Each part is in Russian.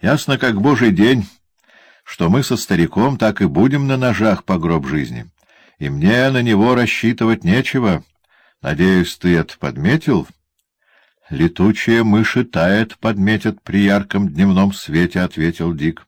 Ясно, как божий день, что мы со стариком так и будем на ножах по гроб жизни, и мне на него рассчитывать нечего. Надеюсь, ты это подметил?» «Летучая мышь и тает, подметят при ярком дневном свете», — ответил Дик.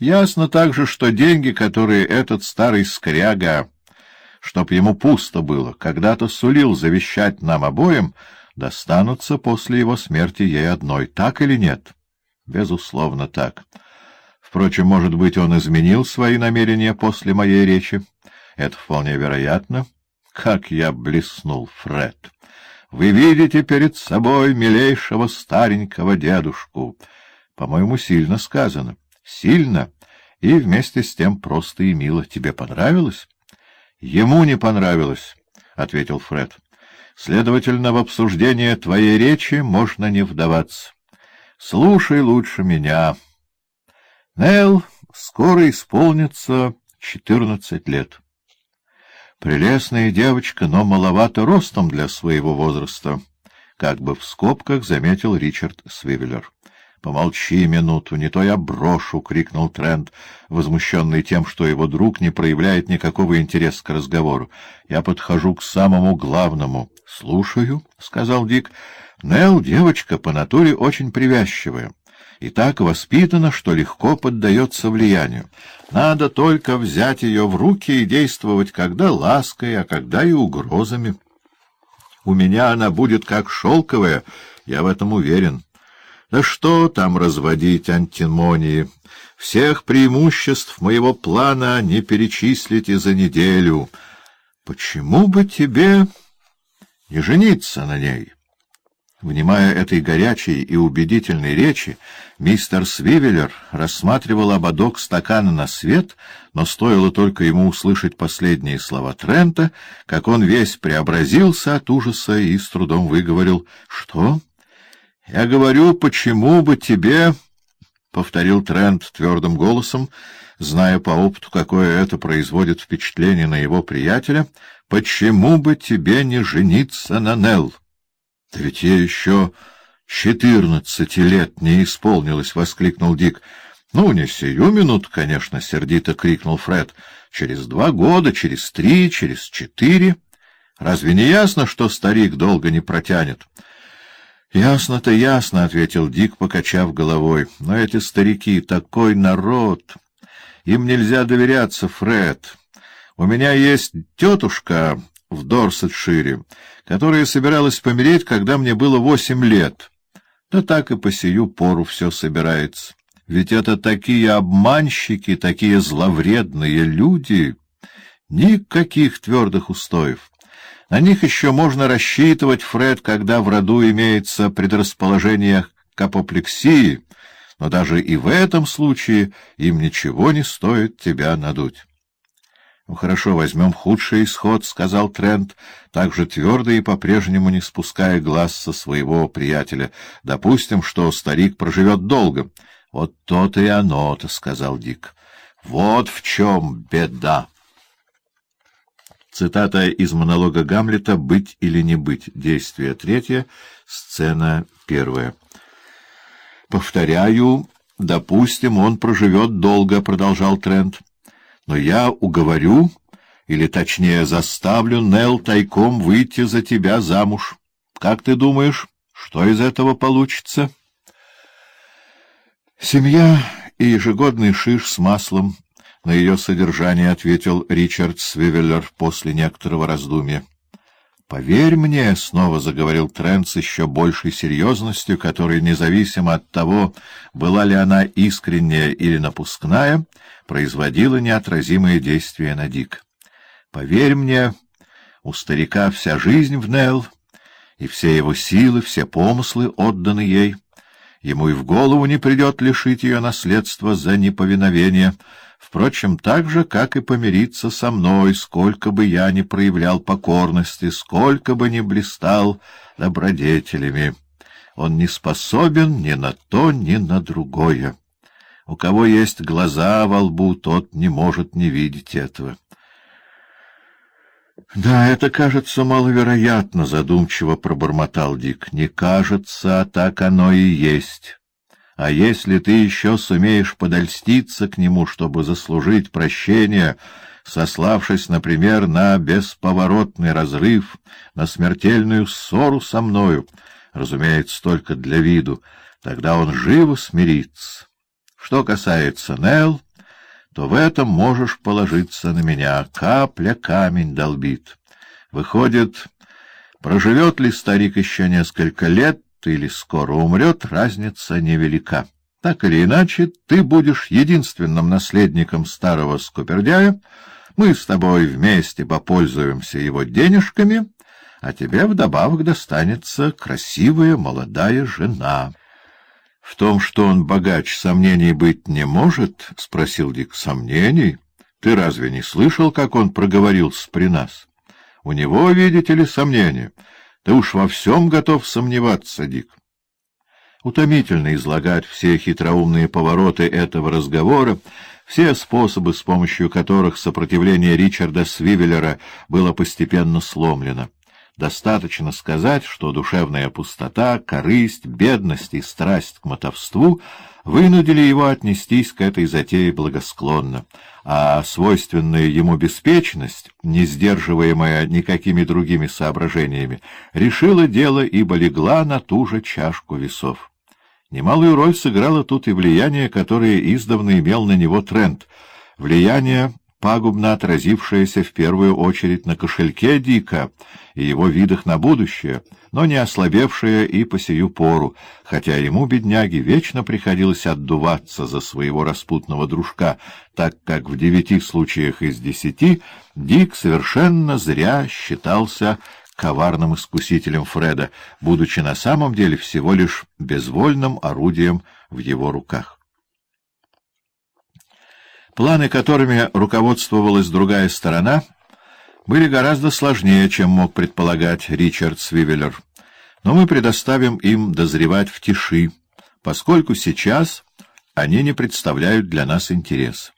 «Ясно также, что деньги, которые этот старый скряга, чтоб ему пусто было, когда-то сулил завещать нам обоим, достанутся после его смерти ей одной. Так или нет?» «Безусловно, так. Впрочем, может быть, он изменил свои намерения после моей речи. Это вполне вероятно. Как я блеснул, Фред!» Вы видите перед собой милейшего старенького дедушку. По-моему, сильно сказано. Сильно и вместе с тем просто и мило. Тебе понравилось? Ему не понравилось, — ответил Фред. Следовательно, в обсуждение твоей речи можно не вдаваться. Слушай лучше меня. Нел скоро исполнится четырнадцать лет. Прелестная девочка, но маловато ростом для своего возраста, — как бы в скобках заметил Ричард Свивеллер. — Помолчи минуту, не то я брошу! — крикнул Трент, возмущенный тем, что его друг не проявляет никакого интереса к разговору. — Я подхожу к самому главному. — Слушаю, — сказал Дик. — Нелл девочка по натуре очень привязчивая и так воспитана, что легко поддается влиянию. Надо только взять ее в руки и действовать когда лаской, а когда и угрозами. У меня она будет как шелковая, я в этом уверен. Да что там разводить антимонии? Всех преимуществ моего плана не перечислите за неделю. Почему бы тебе не жениться на ней?» Внимая этой горячей и убедительной речи, мистер Свивеллер рассматривал ободок стакана на свет, но стоило только ему услышать последние слова Трента, как он весь преобразился от ужаса и с трудом выговорил «Что?» «Я говорю, почему бы тебе...» — повторил Трент твердым голосом, зная по опыту, какое это производит впечатление на его приятеля, «почему бы тебе не жениться на Нелл?» — Да ведь ей еще четырнадцати лет не исполнилось! — воскликнул Дик. — Ну, не сию минуту, конечно, — сердито крикнул Фред. — Через два года, через три, через четыре. Разве не ясно, что старик долго не протянет? — Ясно-то ясно, — ответил Дик, покачав головой. — Но эти старики — такой народ! Им нельзя доверяться, Фред. У меня есть тетушка в Дорсетшире, которая собиралась помереть, когда мне было восемь лет. Да так и по сию пору все собирается. Ведь это такие обманщики, такие зловредные люди. Никаких твердых устоев. На них еще можно рассчитывать, Фред, когда в роду имеется предрасположение к апоплексии, но даже и в этом случае им ничего не стоит тебя надуть. — хорошо, возьмем худший исход, — сказал Трент, так же твердо и по-прежнему не спуская глаз со своего приятеля. — Допустим, что старик проживет долго. — Вот то-то и оно-то, — сказал Дик. — Вот в чем беда. Цитата из монолога Гамлета «Быть или не быть». Действие третье, сцена первая. «Повторяю, допустим, он проживет долго», — продолжал Трент но я уговорю, или точнее заставлю Нел тайком выйти за тебя замуж. Как ты думаешь, что из этого получится? Семья и ежегодный шиш с маслом на ее содержание, — ответил Ричард Свивеллер после некоторого раздумья. «Поверь мне», — снова заговорил Трент с еще большей серьезностью, которая, независимо от того, была ли она искренняя или напускная, производила неотразимое действие на Дик. «Поверь мне, у старика вся жизнь в Нелл, и все его силы, все помыслы отданы ей. Ему и в голову не придет лишить ее наследства за неповиновение». Впрочем, так же, как и помириться со мной, сколько бы я ни проявлял покорности, сколько бы ни блистал добродетелями. Он не способен ни на то, ни на другое. У кого есть глаза во лбу, тот не может не видеть этого. — Да, это кажется маловероятно, — задумчиво пробормотал Дик. — Не кажется, а так оно и есть. А если ты еще сумеешь подольститься к нему, чтобы заслужить прощение, сославшись, например, на бесповоротный разрыв, на смертельную ссору со мною, разумеется, только для виду, тогда он живо смирится. Что касается Нелл, то в этом можешь положиться на меня. Капля камень долбит. Выходит, проживет ли старик еще несколько лет или скоро умрет, разница невелика. Так или иначе, ты будешь единственным наследником старого скупердяя, мы с тобой вместе попользуемся его денежками, а тебе вдобавок достанется красивая молодая жена». — В том, что он богач, сомнений быть не может? — спросил Дик. — Сомнений? Ты разве не слышал, как он проговорился при нас? У него, видите ли, сомнения. Ты уж во всем готов сомневаться, Дик. Утомительно излагать все хитроумные повороты этого разговора, все способы, с помощью которых сопротивление Ричарда Свивеллера было постепенно сломлено. Достаточно сказать, что душевная пустота, корысть, бедность и страсть к мотовству вынудили его отнестись к этой затее благосклонно, а свойственная ему беспечность, не сдерживаемая никакими другими соображениями, решила дело, ибо легла на ту же чашку весов. Немалую роль сыграло тут и влияние, которое издавна имел на него тренд — влияние пагубно отразившееся в первую очередь на кошельке Дика и его видах на будущее, но не ослабевшее и по сию пору, хотя ему, бедняге, вечно приходилось отдуваться за своего распутного дружка, так как в девяти случаях из десяти Дик совершенно зря считался коварным искусителем Фреда, будучи на самом деле всего лишь безвольным орудием в его руках. Планы, которыми руководствовалась другая сторона, были гораздо сложнее, чем мог предполагать Ричард Свивеллер. Но мы предоставим им дозревать в тиши, поскольку сейчас они не представляют для нас интерес.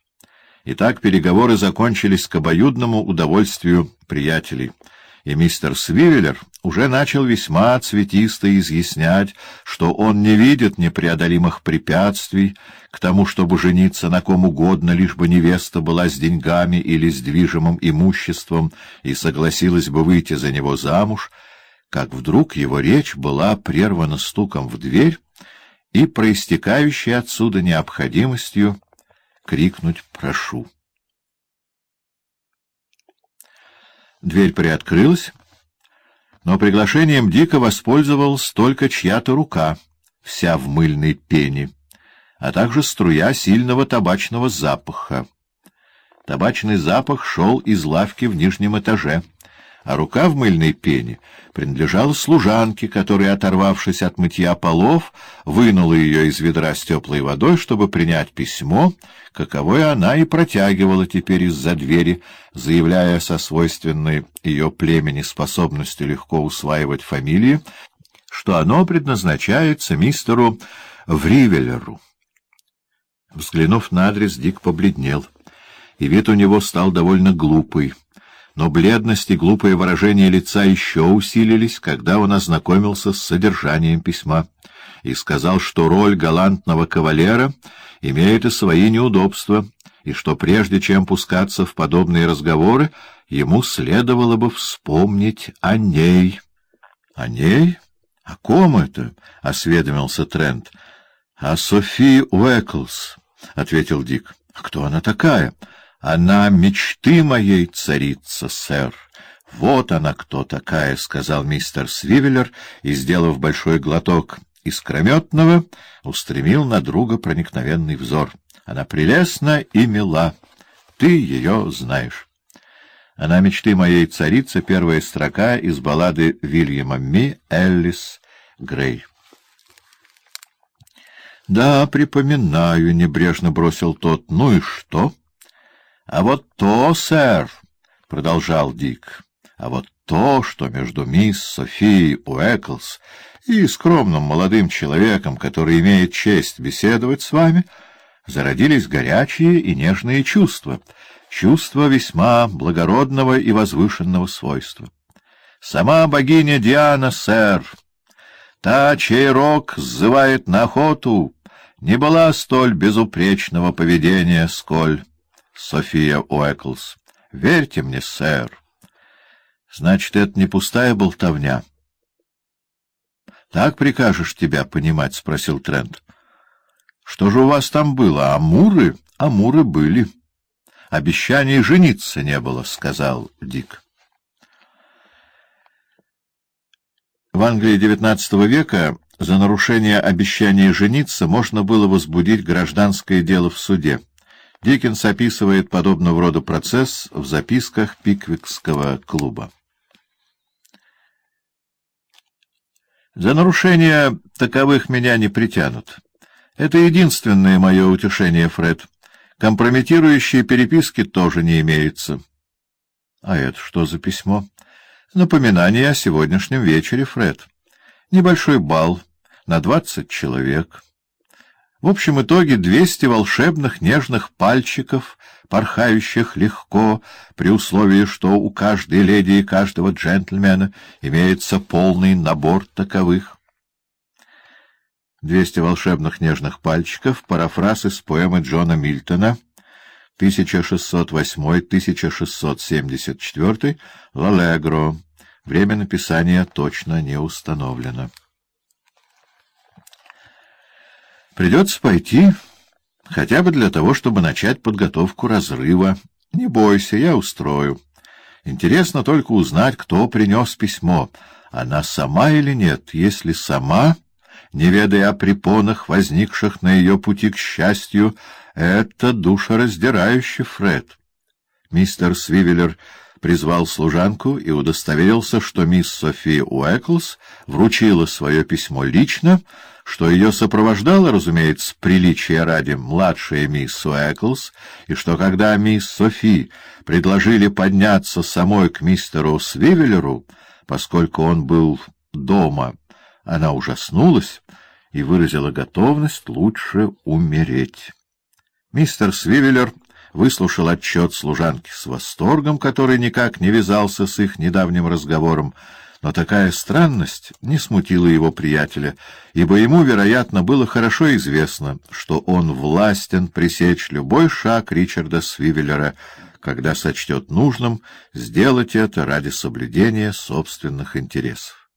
Итак, переговоры закончились к обоюдному удовольствию приятелей — и мистер Свивеллер уже начал весьма цветисто изъяснять, что он не видит непреодолимых препятствий к тому, чтобы жениться на ком угодно, лишь бы невеста была с деньгами или с движимым имуществом и согласилась бы выйти за него замуж, как вдруг его речь была прервана стуком в дверь и проистекающей отсюда необходимостью крикнуть «Прошу». Дверь приоткрылась, но приглашением Дика воспользовалась только чья-то рука, вся в мыльной пене, а также струя сильного табачного запаха. Табачный запах шел из лавки в нижнем этаже — а рука в мыльной пене принадлежала служанке, которая, оторвавшись от мытья полов, вынула ее из ведра с теплой водой, чтобы принять письмо, каковое она и протягивала теперь из-за двери, заявляя со свойственной ее племени способностью легко усваивать фамилии, что оно предназначается мистеру Вривеллеру. Взглянув на адрес, Дик побледнел, и вид у него стал довольно глупый но бледность и глупое выражение лица еще усилились, когда он ознакомился с содержанием письма и сказал, что роль галантного кавалера имеет и свои неудобства, и что прежде чем пускаться в подобные разговоры, ему следовало бы вспомнить о ней. — О ней? О ком это? — осведомился Трент. — О Софии Уэклс, — ответил Дик. — Кто она такая? — она мечты моей царица, сэр. Вот она кто такая, — сказал мистер Свивеллер, и, сделав большой глоток искрометного, устремил на друга проникновенный взор. Она прелестна и мила. Ты ее знаешь. Она мечты моей царицы, первая строка из баллады Вильяма Ми Эллис Грей. — Да, припоминаю, — небрежно бросил тот. — Ну и что? —— А вот то, сэр, — продолжал Дик, — а вот то, что между мисс Софией Уэклс и скромным молодым человеком, который имеет честь беседовать с вами, зародились горячие и нежные чувства, чувства весьма благородного и возвышенного свойства. Сама богиня Диана, сэр, та, чей рок сзывает на охоту, не была столь безупречного поведения, сколь София Уэклс. Верьте мне, сэр. Значит, это не пустая болтовня. — Так прикажешь тебя понимать? — спросил Трент. — Что же у вас там было? Амуры? Амуры были. Обещаний жениться не было, — сказал Дик. В Англии XIX века за нарушение обещания жениться можно было возбудить гражданское дело в суде. Диккенс описывает подобного рода процесс в записках Пиквикского клуба. За нарушение таковых меня не притянут. Это единственное мое утешение, Фред. Компрометирующие переписки тоже не имеются. А это что за письмо? Напоминание о сегодняшнем вечере, Фред. Небольшой бал на двадцать человек. В общем итоге двести волшебных нежных пальчиков, порхающих легко, при условии, что у каждой леди и каждого джентльмена имеется полный набор таковых. Двести волшебных нежных пальчиков — парафраз из поэмы Джона Мильтона, 1608-1674, «Лалегро». Время написания точно не установлено. Придется пойти, хотя бы для того, чтобы начать подготовку разрыва. Не бойся, я устрою. Интересно только узнать, кто принес письмо. Она сама или нет? Если сама, не ведая о препонах, возникших на ее пути к счастью, это душераздирающий Фред. Мистер Свивеллер призвал служанку и удостоверился, что мисс Софи Уэклс вручила свое письмо лично, что ее сопровождала, разумеется, приличие ради младшая мисс Уэклс, и что когда мисс Софи предложили подняться самой к мистеру Свивеллеру, поскольку он был дома, она ужаснулась и выразила готовность лучше умереть. Мистер Свивеллер выслушал отчет служанки с восторгом, который никак не вязался с их недавним разговором, но такая странность не смутила его приятеля, ибо ему, вероятно, было хорошо известно, что он властен пресечь любой шаг Ричарда Свивеллера, когда сочтет нужным сделать это ради соблюдения собственных интересов.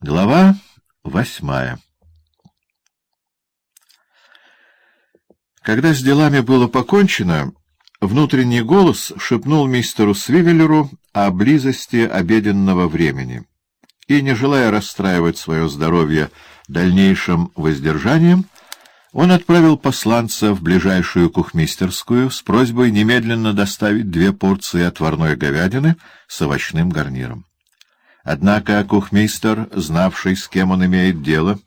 Глава восьмая Когда с делами было покончено, Внутренний голос шепнул мистеру Свивеллеру о близости обеденного времени, и, не желая расстраивать свое здоровье дальнейшим воздержанием, он отправил посланца в ближайшую кухмистерскую с просьбой немедленно доставить две порции отварной говядины с овощным гарниром. Однако кухмистер, знавший, с кем он имеет дело,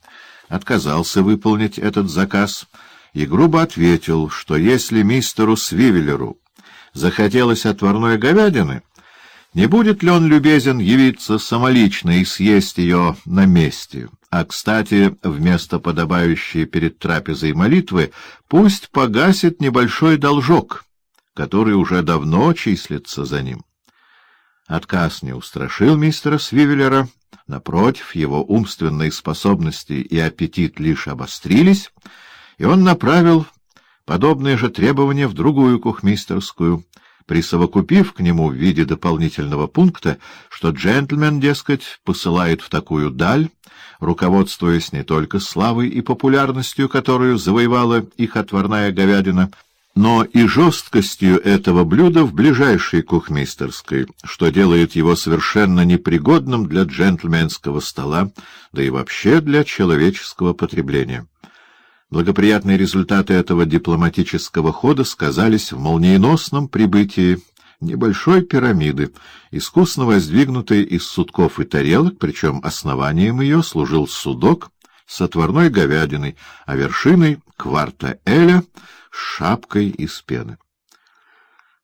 отказался выполнить этот заказ — и грубо ответил, что если мистеру Свивеллеру захотелось отварной говядины, не будет ли он любезен явиться самолично и съесть ее на месте? А, кстати, вместо подобающей перед трапезой молитвы пусть погасит небольшой должок, который уже давно числится за ним. Отказ не устрашил мистера Свивеллера, напротив, его умственные способности и аппетит лишь обострились — и он направил подобные же требования в другую кухмистерскую, присовокупив к нему в виде дополнительного пункта, что джентльмен, дескать, посылает в такую даль, руководствуясь не только славой и популярностью, которую завоевала их отварная говядина, но и жесткостью этого блюда в ближайшей кухмистерской, что делает его совершенно непригодным для джентльменского стола, да и вообще для человеческого потребления. Благоприятные результаты этого дипломатического хода сказались в молниеносном прибытии небольшой пирамиды, искусно воздвигнутой из сутков и тарелок, причем основанием ее служил судок с отварной говядиной, а вершиной — кварта Эля с шапкой из пены.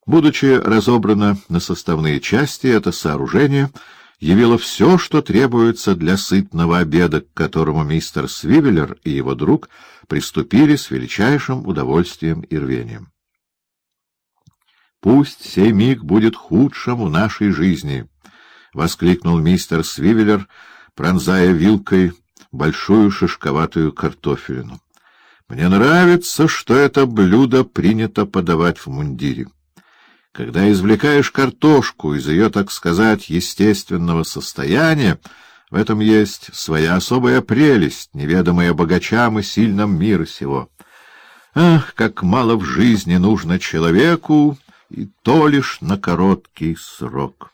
Будучи разобрано на составные части, это сооружение — явила все, что требуется для сытного обеда, к которому мистер Свивеллер и его друг приступили с величайшим удовольствием и рвением. «Пусть сей миг будет худшим в нашей жизни!» — воскликнул мистер Свивеллер, пронзая вилкой большую шишковатую картофелину. Мне нравится, что это блюдо принято подавать в мундире. Когда извлекаешь картошку из ее, так сказать, естественного состояния, в этом есть своя особая прелесть, неведомая богачам и сильным мира сего. Ах, как мало в жизни нужно человеку, и то лишь на короткий срок.